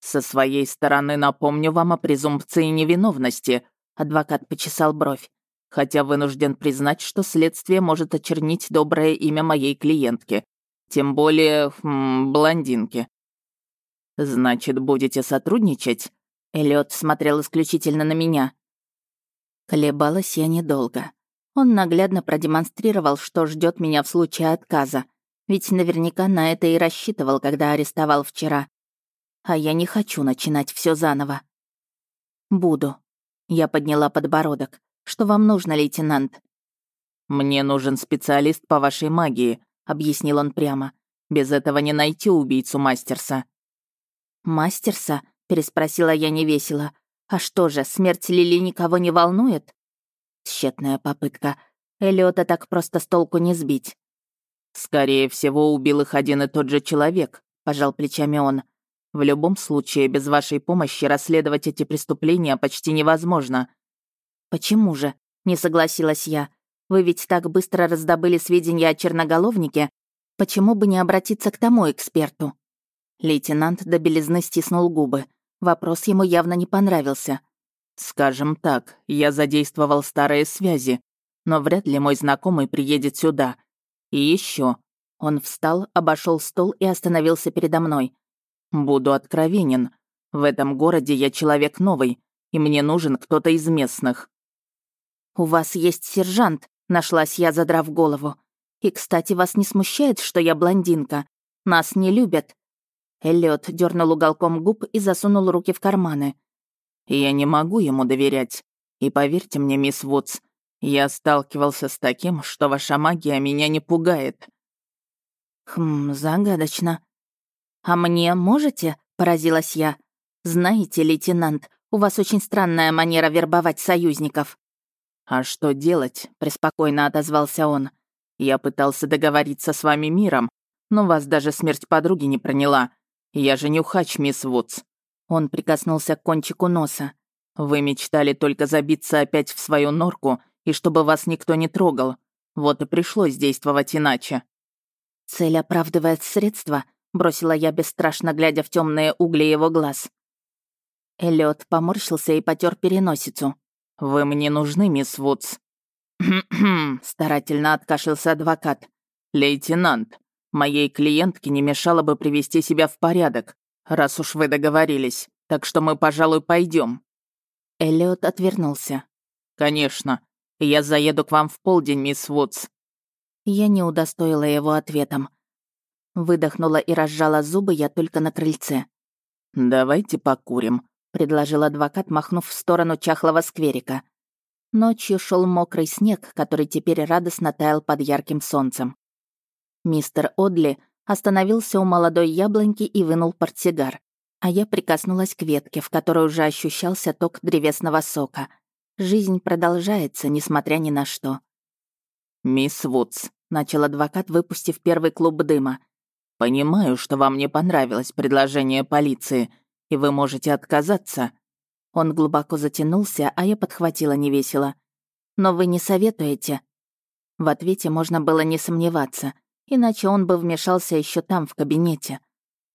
Speaker 2: «Со своей стороны напомню вам о презумпции невиновности», — адвокат почесал бровь. «Хотя вынужден признать, что следствие может очернить доброе имя моей клиентки. Тем более, хм, блондинки. Значит, будете сотрудничать? Эллиот смотрел исключительно на меня.
Speaker 1: Колебалась я недолго. Он наглядно продемонстрировал, что ждет меня в случае отказа. Ведь наверняка на это и рассчитывал, когда арестовал вчера. А я не хочу начинать все заново. Буду. Я подняла подбородок. Что вам нужно, лейтенант?
Speaker 2: Мне нужен специалист по вашей магии, объяснил он прямо. «Без этого не найти убийцу Мастерса».
Speaker 1: «Мастерса?» — переспросила я невесело. «А что же, смерть Лили никого не волнует?» Тщетная попытка. Эллиота так просто с толку не сбить.
Speaker 2: «Скорее всего, убил их один и тот же человек», — пожал плечами он. «В любом случае, без вашей помощи расследовать эти преступления почти невозможно».
Speaker 1: «Почему же?» — не согласилась я. Вы ведь так быстро раздобыли сведения о черноголовнике. Почему бы не обратиться к тому эксперту?» Лейтенант до белизны стиснул губы. Вопрос ему явно не понравился.
Speaker 2: «Скажем так, я задействовал старые связи, но вряд ли мой знакомый приедет сюда. И еще. Он встал, обошел стол и остановился передо мной. «Буду откровенен. В этом городе я человек новый, и мне нужен кто-то из местных».
Speaker 1: «У вас есть сержант», Нашлась я, задрав голову. «И, кстати, вас не смущает, что я блондинка? Нас не любят». Эллиот дернул уголком губ и засунул руки в карманы.
Speaker 2: «Я не могу ему доверять. И поверьте мне, мисс Вудс, я сталкивался с таким, что ваша магия меня не пугает».
Speaker 1: «Хм, загадочно. А мне можете?» — поразилась я. «Знаете, лейтенант, у вас очень странная манера вербовать союзников».
Speaker 2: «А что делать?» — преспокойно отозвался он. «Я пытался договориться с вами миром, но вас даже смерть подруги не проняла. Я же не ухач, мисс Вудс». Он прикоснулся к кончику носа. «Вы мечтали только забиться опять в свою норку, и чтобы вас никто не трогал. Вот и пришлось действовать иначе».
Speaker 1: «Цель оправдывает средства», — бросила я бесстрашно, глядя в темные угли его глаз. Эллиот поморщился и потер переносицу.
Speaker 2: «Вы мне нужны, мисс Вудс». старательно откашлялся адвокат. «Лейтенант, моей клиентке не мешало бы привести себя в порядок, раз уж вы договорились, так что мы, пожалуй, пойдем.
Speaker 1: Эллиот отвернулся.
Speaker 2: «Конечно. Я заеду к вам в полдень, мисс Вудс».
Speaker 1: Я не удостоила его ответом. Выдохнула и разжала зубы я только на крыльце.
Speaker 2: «Давайте покурим», —
Speaker 1: предложил адвокат, махнув в сторону чахлого скверика. Ночью шел мокрый снег, который теперь радостно таял под ярким солнцем. Мистер Одли остановился у молодой яблоньки и вынул портсигар, а я прикоснулась к ветке, в которой уже ощущался ток древесного сока. Жизнь продолжается, несмотря ни на что.
Speaker 2: «Мисс Вудс», — начал адвокат, выпустив первый клуб дыма. «Понимаю, что вам не понравилось предложение полиции, и вы можете отказаться».
Speaker 1: Он глубоко затянулся, а я подхватила невесело. «Но вы не советуете?» В ответе можно было не сомневаться, иначе он бы вмешался еще там, в кабинете.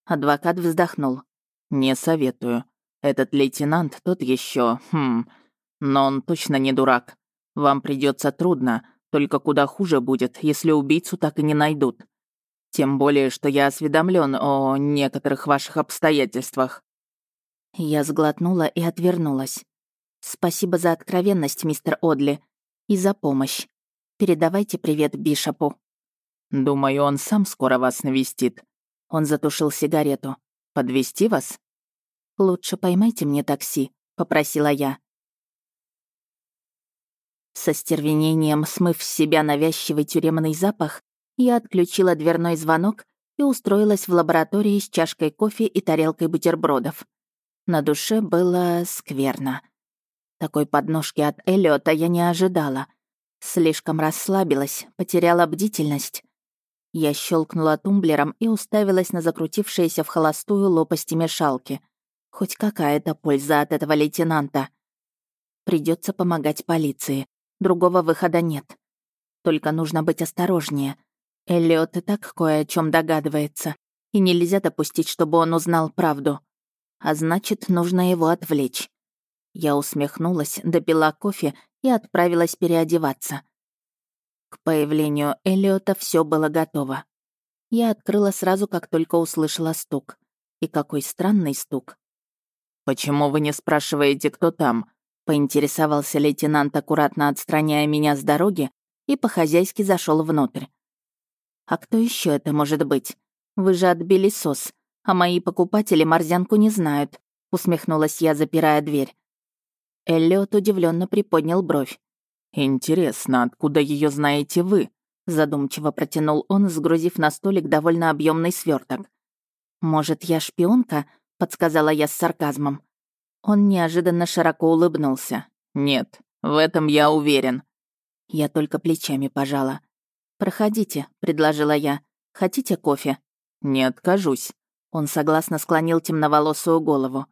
Speaker 1: Адвокат вздохнул.
Speaker 2: «Не советую. Этот лейтенант тот еще, хм, но он точно не дурак. Вам придется трудно, только куда хуже будет, если убийцу так и не найдут. Тем более, что я осведомлен о некоторых ваших обстоятельствах».
Speaker 1: Я сглотнула и отвернулась. «Спасибо за откровенность, мистер Одли, и за помощь. Передавайте привет Бишопу».
Speaker 2: «Думаю, он сам скоро вас навестит». Он затушил сигарету. Подвести вас?»
Speaker 1: «Лучше поймайте мне такси», — попросила я. Со стервенением смыв с себя навязчивый тюремный запах, я отключила дверной звонок и устроилась в лаборатории с чашкой кофе и тарелкой бутербродов. На душе было скверно. Такой подножки от Эллиота я не ожидала. Слишком расслабилась, потеряла бдительность. Я щелкнула тумблером и уставилась на закрутившиеся в холостую лопасти мешалки. Хоть какая-то польза от этого лейтенанта. Придется помогать полиции. Другого выхода нет. Только нужно быть осторожнее. Эллиот и так кое о чем догадывается, и нельзя допустить, чтобы он узнал правду. А значит, нужно его отвлечь. Я усмехнулась, допила кофе и отправилась переодеваться. К появлению Эллиота все было готово. Я открыла сразу, как только услышала стук. И какой странный стук.
Speaker 2: «Почему вы не спрашиваете, кто там?» Поинтересовался лейтенант, аккуратно отстраняя меня с дороги, и по-хозяйски зашел внутрь.
Speaker 1: «А кто еще это может быть? Вы же отбили сос, а мои покупатели морзянку не знают», усмехнулась я, запирая дверь. Эллиот удивленно приподнял бровь.
Speaker 2: «Интересно, откуда ее знаете вы?» задумчиво протянул он, сгрузив на столик довольно объемный сверток.
Speaker 1: «Может, я шпионка?» — подсказала я с сарказмом. Он неожиданно широко улыбнулся.
Speaker 2: «Нет, в этом я уверен».
Speaker 1: Я только плечами пожала. «Проходите», — предложила я. «Хотите кофе?»
Speaker 2: «Не откажусь».
Speaker 1: Он согласно склонил темноволосую голову.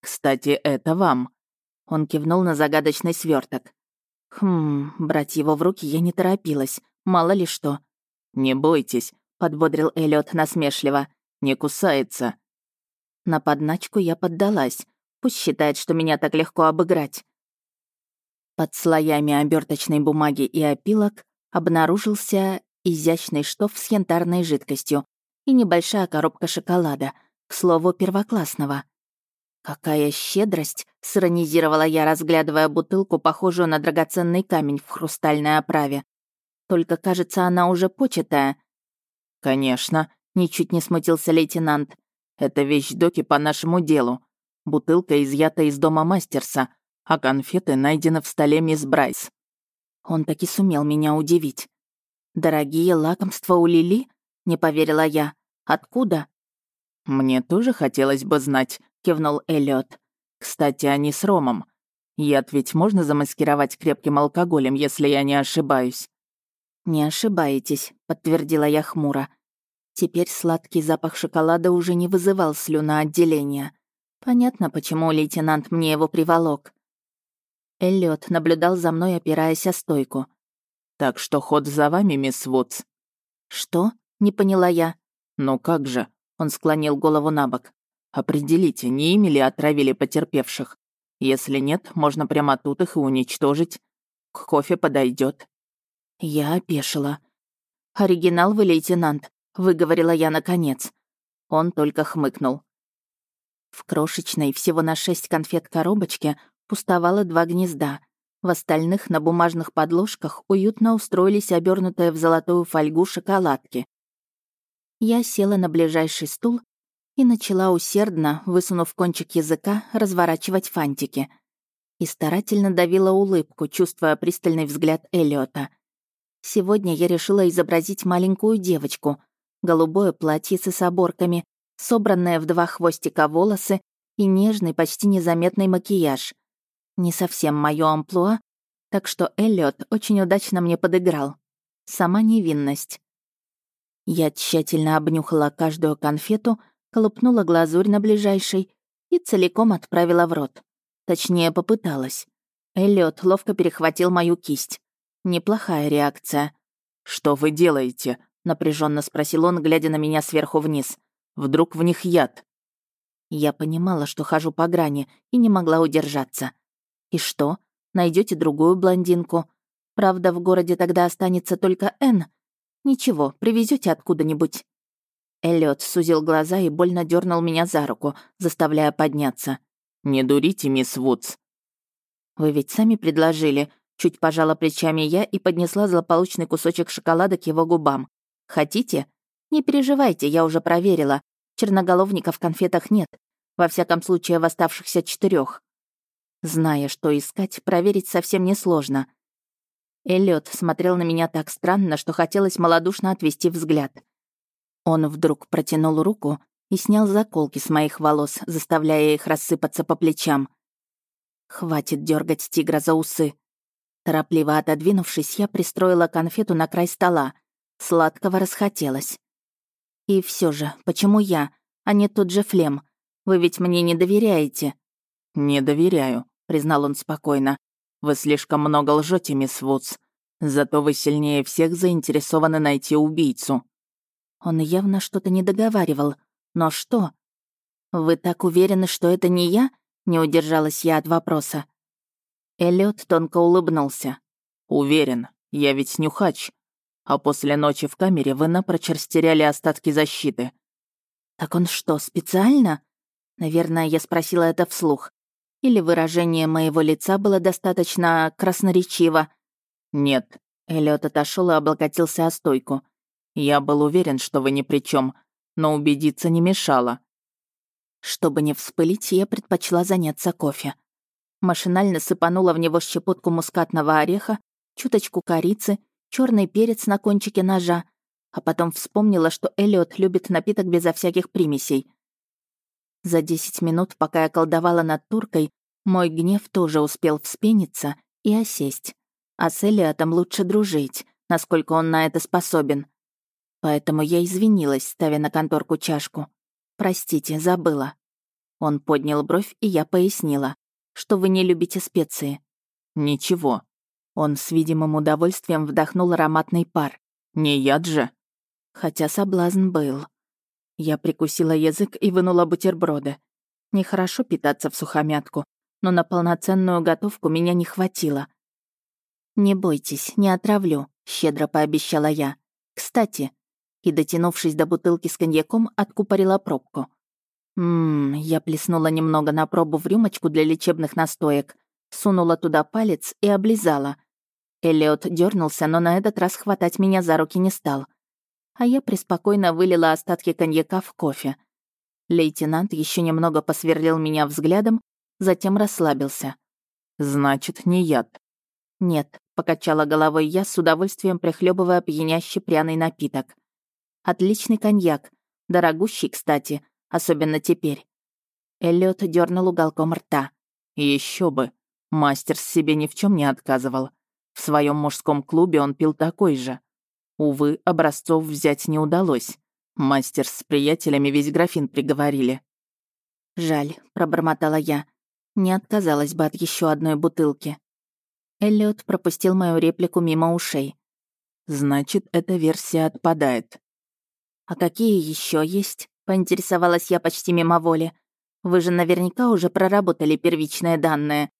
Speaker 2: «Кстати, это вам».
Speaker 1: Он кивнул на загадочный сверток. «Хм, брать его в руки я не торопилась. Мало ли что».
Speaker 2: «Не бойтесь», — подбодрил Эллиот насмешливо. «Не кусается».
Speaker 1: На подначку я поддалась. Пусть считает, что меня так легко обыграть. Под слоями оберточной бумаги и опилок обнаружился изящный штоф с янтарной жидкостью и небольшая коробка шоколада, к слову, первоклассного. «Какая щедрость!» — сиронизировала я, разглядывая бутылку, похожую на драгоценный камень в хрустальной оправе. «Только, кажется, она уже початая».
Speaker 2: «Конечно», — ничуть не смутился лейтенант. «Это вещдоки по нашему делу. Бутылка изъята из дома мастерса, а конфеты найдены в столе мисс Брайс.
Speaker 1: Он таки сумел меня удивить. «Дорогие лакомства у Лили?» — не поверила я. «Откуда?»
Speaker 2: «Мне тоже хотелось бы знать», — кивнул Эллиот. «Кстати, они с Ромом. Яд ведь можно замаскировать крепким алкоголем, если я не ошибаюсь».
Speaker 1: «Не ошибаетесь», — подтвердила я хмуро. Теперь сладкий запах шоколада уже не вызывал слюноотделения. Понятно, почему лейтенант мне его приволок. Эллиот наблюдал за мной, опираясь о стойку.
Speaker 2: «Так что ход за вами, мисс Вудс».
Speaker 1: «Что?» — не поняла я.
Speaker 2: «Ну как же?» — он склонил голову на бок. «Определите, не ими ли отравили потерпевших? Если нет, можно прямо тут их и уничтожить. К кофе подойдет.
Speaker 1: Я опешила. «Оригинал вы, лейтенант», — выговорила я наконец. Он только хмыкнул. В крошечной, всего на шесть конфет коробочке пустовало два гнезда. В остальных на бумажных подложках уютно устроились обернутые в золотую фольгу шоколадки. Я села на ближайший стул и начала усердно, высунув кончик языка, разворачивать фантики. И старательно давила улыбку, чувствуя пристальный взгляд Эллиота. Сегодня я решила изобразить маленькую девочку. Голубое платье с оборками, собранные в два хвостика волосы и нежный, почти незаметный макияж. Не совсем моё амплуа, так что Эллиот очень удачно мне подыграл. Сама невинность. Я тщательно обнюхала каждую конфету, колупнула глазурь на ближайшей и целиком отправила в рот. Точнее, попыталась. Эллиот ловко перехватил мою кисть. Неплохая реакция.
Speaker 2: «Что вы делаете?» — напряженно спросил он, глядя на меня сверху вниз. «Вдруг в них яд?»
Speaker 1: Я понимала, что хожу по грани, и не могла удержаться. «И что? Найдете другую блондинку? Правда, в городе тогда останется только Н. Ничего, привезете откуда-нибудь». Эллиот сузил глаза и больно дернул меня за руку, заставляя подняться.
Speaker 2: «Не дурите, мисс Вудс».
Speaker 1: «Вы ведь сами предложили», Чуть пожала плечами я и поднесла злополучный кусочек шоколада к его губам. «Хотите? Не переживайте, я уже проверила. Черноголовника в конфетах нет. Во всяком случае, в оставшихся четырех. Зная, что искать, проверить совсем несложно. Эллиот смотрел на меня так странно, что хотелось малодушно отвести взгляд. Он вдруг протянул руку и снял заколки с моих волос, заставляя их рассыпаться по плечам. Хватит дергать тигра за усы. Торопливо отодвинувшись, я пристроила конфету на край стола. Сладкого расхотелось. И все же, почему я, а не тот же Флем? Вы ведь мне не доверяете?»
Speaker 2: «Не доверяю», — признал он спокойно. «Вы слишком много лжете, мисс Вудс. Зато вы сильнее всех заинтересованы найти убийцу».
Speaker 1: Он явно что-то не договаривал. Но что? «Вы так уверены, что это не я?» — не удержалась я от вопроса. Эллиот тонко улыбнулся.
Speaker 2: «Уверен, я ведь нюхач. А после ночи в камере вы напрочь растеряли остатки защиты».
Speaker 1: «Так он что, специально?» Наверное, я спросила это вслух. Или выражение моего лица было достаточно красноречиво.
Speaker 2: «Нет».
Speaker 1: Эллиот отошел и облокотился о стойку.
Speaker 2: «Я был уверен, что вы ни при чем, но убедиться не мешало».
Speaker 1: Чтобы не вспылить, я предпочла заняться кофе. Машинально сыпанула в него щепотку мускатного ореха, чуточку корицы, черный перец на кончике ножа, а потом вспомнила, что Эллиот любит напиток безо всяких примесей. За десять минут, пока я колдовала над туркой, мой гнев тоже успел вспениться и осесть. А с Элиотом лучше дружить, насколько он на это способен. Поэтому я извинилась, ставя на конторку чашку. «Простите, забыла». Он поднял бровь, и я пояснила что вы не любите специи».
Speaker 2: «Ничего».
Speaker 1: Он с видимым удовольствием вдохнул ароматный пар.
Speaker 2: «Не яд же?»
Speaker 1: Хотя соблазн был. Я прикусила язык и вынула бутерброды. Нехорошо питаться в сухомятку, но на полноценную готовку меня не хватило. «Не бойтесь, не отравлю», — щедро пообещала я. «Кстати», и, дотянувшись до бутылки с коньяком, откупорила пробку. Ммм, я плеснула немного на пробу в рюмочку для лечебных настоек, сунула туда палец и облизала. Эллиот дернулся, но на этот раз хватать меня за руки не стал. А я преспокойно вылила остатки коньяка в кофе. Лейтенант еще немного посверлил меня взглядом, затем расслабился.
Speaker 2: «Значит, не яд».
Speaker 1: «Нет», — покачала головой я, с удовольствием прихлебывая пьянящий пряный напиток. «Отличный коньяк. Дорогущий, кстати особенно теперь. Эллиот дернул уголком рта.
Speaker 2: Еще бы. Мастер себе ни в чем не отказывал. В своем мужском клубе он пил такой же. Увы, образцов взять не удалось. Мастер с приятелями весь графин приговорили.
Speaker 1: «Жаль», — пробормотала я. Не отказалась бы от еще одной бутылки. Эллиот пропустил мою реплику мимо ушей.
Speaker 2: «Значит, эта версия отпадает».
Speaker 1: «А какие еще есть?» Поинтересовалась я почти мимо воли. Вы же наверняка уже проработали первичные данные.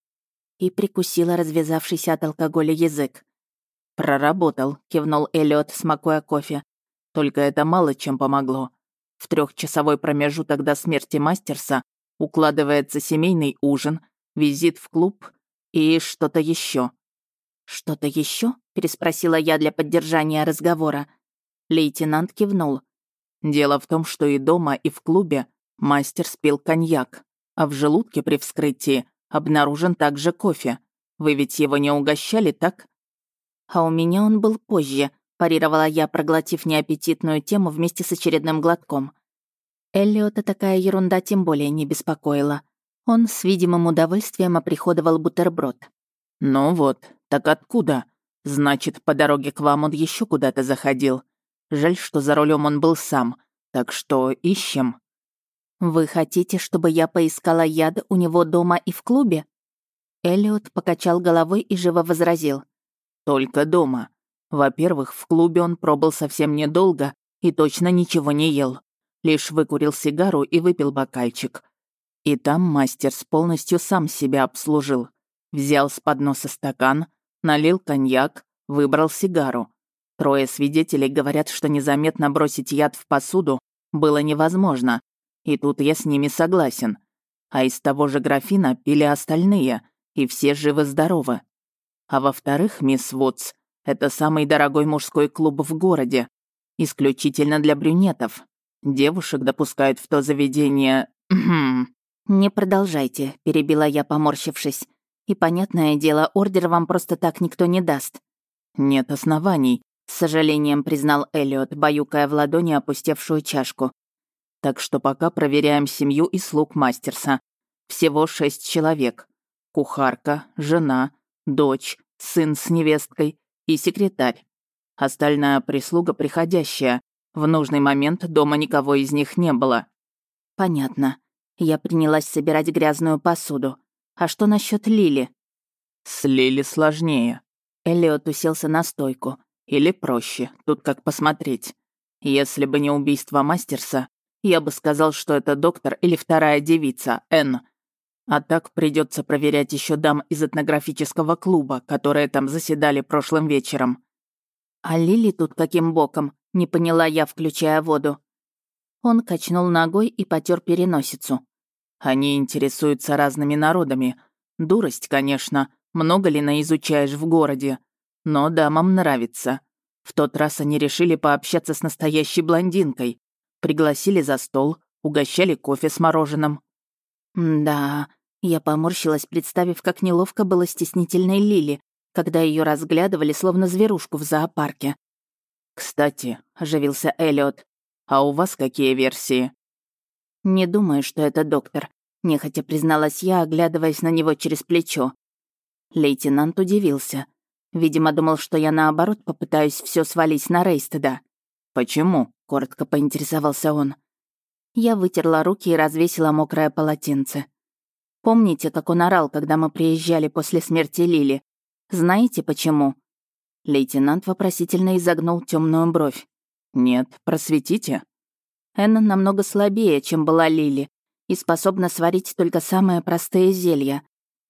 Speaker 1: И прикусила развязавшийся от алкоголя язык.
Speaker 2: «Проработал», — кивнул Эллиот, смакуя кофе. «Только это мало чем помогло. В трехчасовой промежуток до смерти Мастерса укладывается семейный ужин, визит в клуб и что-то еще.
Speaker 1: «Что-то еще? переспросила я для поддержания разговора. Лейтенант кивнул.
Speaker 2: Дело в том, что и дома, и в клубе мастер спил коньяк, а в желудке при вскрытии обнаружен также кофе. Вы ведь его не угощали, так?
Speaker 1: А у меня он был позже, парировала я, проглотив неаппетитную тему вместе с очередным глотком. Эллиота такая ерунда тем более не беспокоила. Он с видимым удовольствием оприходовал бутерброд.
Speaker 2: «Ну вот, так откуда? Значит, по дороге к вам он еще куда-то заходил. Жаль, что за рулем он был сам, так что ищем».
Speaker 1: «Вы хотите, чтобы я поискала яд у него дома и в клубе?» Элliot покачал головой и живо возразил.
Speaker 2: «Только дома. Во-первых, в клубе он пробыл совсем недолго и точно ничего не ел. Лишь выкурил сигару и выпил бокальчик. И там мастер с полностью сам себя обслужил. Взял с подноса стакан, налил коньяк, выбрал сигару. Трое свидетелей говорят, что незаметно бросить яд в посуду было невозможно. И тут я с ними согласен. А из того же графина пили остальные, и все живы-здоровы. А во-вторых, мисс Вудс, это самый дорогой мужской клуб в городе. Исключительно для брюнетов. Девушек допускают в то заведение...
Speaker 1: «Не продолжайте», — перебила я, поморщившись. «И, понятное дело, ордер вам просто так никто не даст».
Speaker 2: «Нет оснований», —
Speaker 1: с сожалением признал Эллиот, баюкая в ладони опустевшую чашку.
Speaker 2: «Так что пока проверяем семью и слуг мастерса. Всего шесть человек. Кухарка, жена, дочь, сын с невесткой и секретарь. Остальная прислуга приходящая. В нужный момент дома никого из них не было».
Speaker 1: «Понятно. Я принялась собирать грязную посуду. А что насчет Лили?
Speaker 2: С Лили сложнее.
Speaker 1: Элliot уселся на стойку.
Speaker 2: Или проще, тут как посмотреть. Если бы не убийство Мастерса, я бы сказал, что это доктор или вторая девица, Н. А так придется проверять еще дам из этнографического клуба, которые там заседали прошлым вечером.
Speaker 1: А Лили тут каким боком? Не поняла я, включая воду. Он качнул ногой и потер переносицу.
Speaker 2: Они интересуются разными народами. Дурость, конечно, много ли наизучаешь в городе. Но дамам нравится. В тот раз они решили пообщаться с настоящей блондинкой. Пригласили за стол, угощали кофе с мороженым.
Speaker 1: Да, я поморщилась, представив, как неловко было стеснительной Лили, когда ее разглядывали, словно зверушку в зоопарке.
Speaker 2: «Кстати», — оживился Эллиот, — «а у вас какие версии?»
Speaker 1: «Не думаю, что это доктор», — нехотя призналась я, оглядываясь на него через плечо. Лейтенант удивился. Видимо, думал, что я наоборот попытаюсь все свалить на Рейстеда.
Speaker 2: «Почему?»
Speaker 1: — коротко поинтересовался он. Я вытерла руки и развесила мокрое полотенце. Помните, как он орал, когда мы приезжали после смерти Лили? Знаете, почему?» Лейтенант вопросительно изогнул темную бровь.
Speaker 2: «Нет, просветите».
Speaker 1: Энн намного слабее, чем была Лили, и способна сварить только самые простые зелья.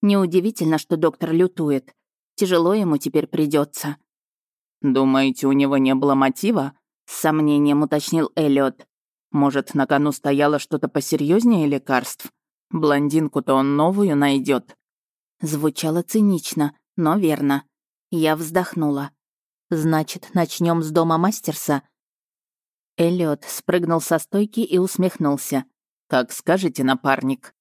Speaker 1: Неудивительно, что доктор лютует. Тяжело ему теперь придется.
Speaker 2: «Думаете, у него не было мотива?»
Speaker 1: — с сомнением уточнил Эллиот.
Speaker 2: «Может, на кону стояло что-то посерьезнее лекарств? Блондинку-то он новую найдет.
Speaker 1: Звучало цинично, но верно. Я вздохнула. «Значит, начнем с дома Мастерса?» Эллиот спрыгнул со стойки и усмехнулся.
Speaker 2: «Как скажете, напарник».